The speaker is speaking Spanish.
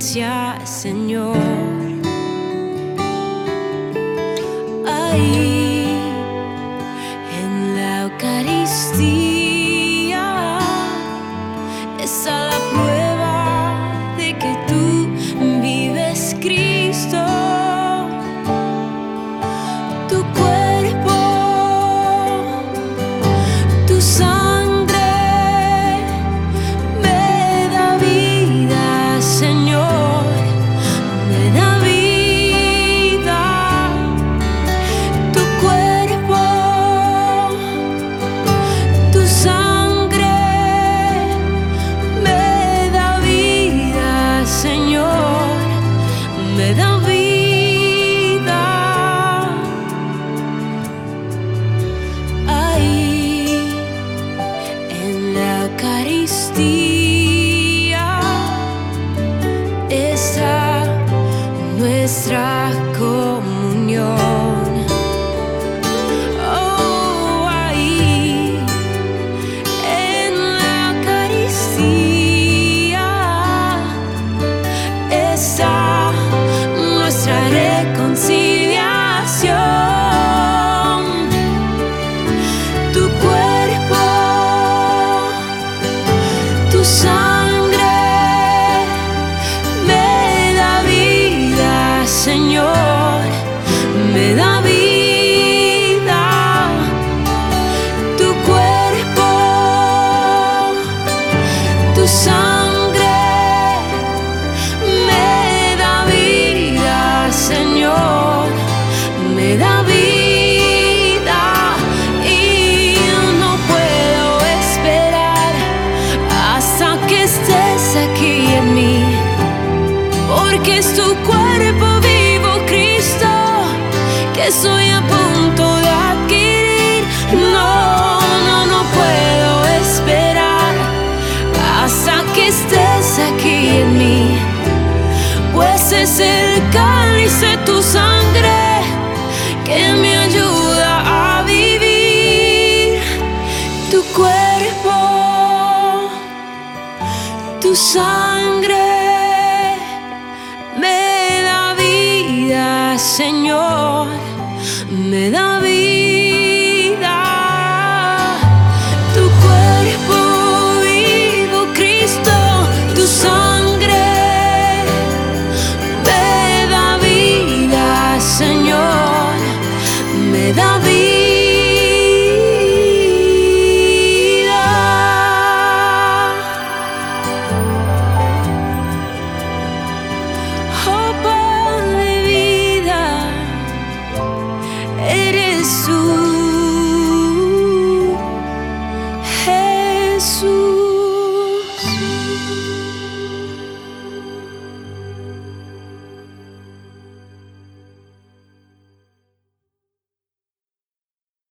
Señor. Ahí nuestra comunión. Me da vida. Y no puedo esperar hasta que estés aquí en mí. Porque es tu cuerpo vivo, Cristo, que estoy a punto de adquirir. No, no, no puedo esperar hasta que estés aquí en mí. Pues es el cáliz de tu sangre me da vida, Señor, me da vida. Tu cuerpo vivo, Cristo, tu sangre me da vida, Señor, me da vida.